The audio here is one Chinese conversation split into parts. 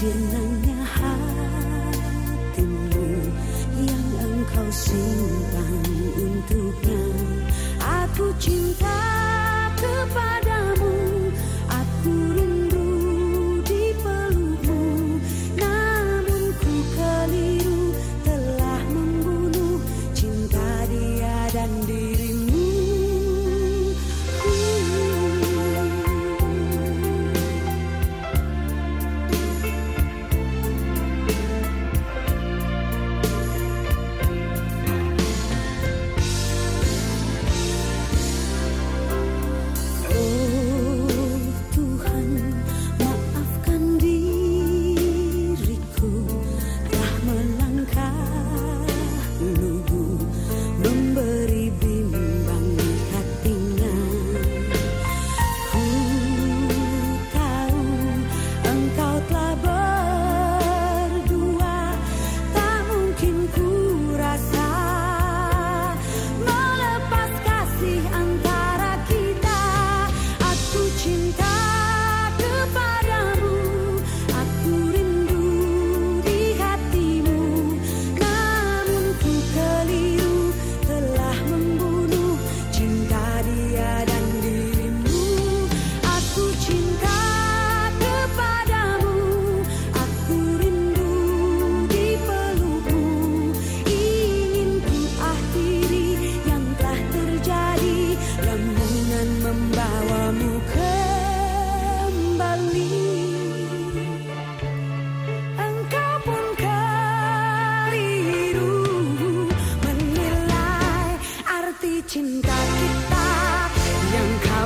别人也还等你，让人靠心房。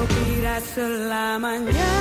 kau kira selamanya.